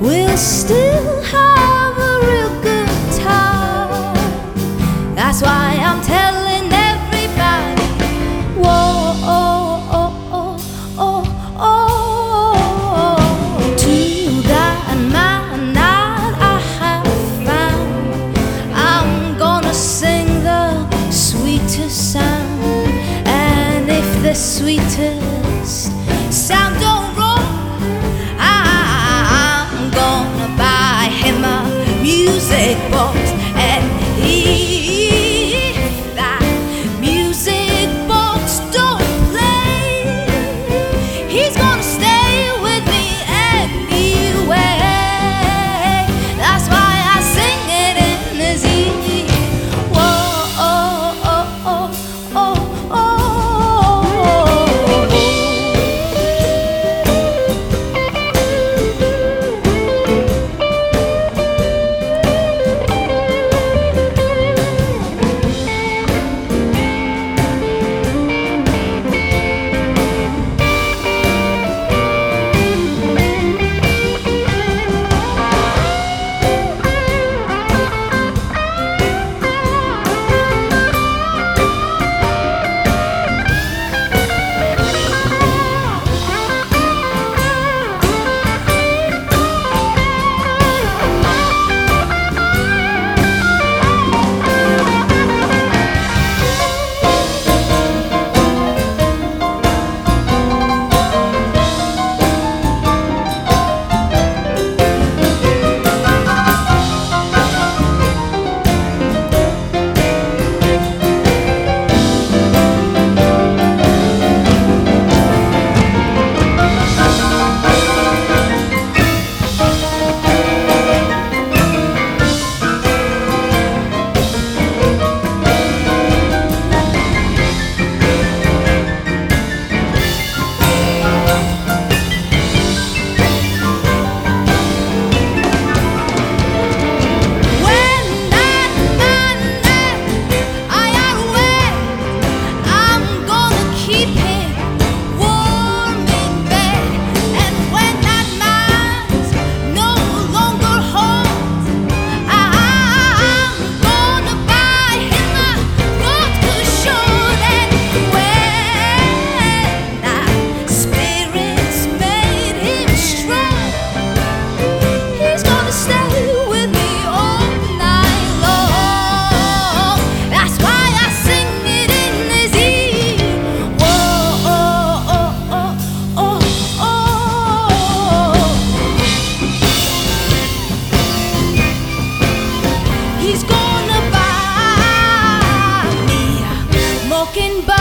we'll still have Giuseppo he's gonna buy me a mockingbird.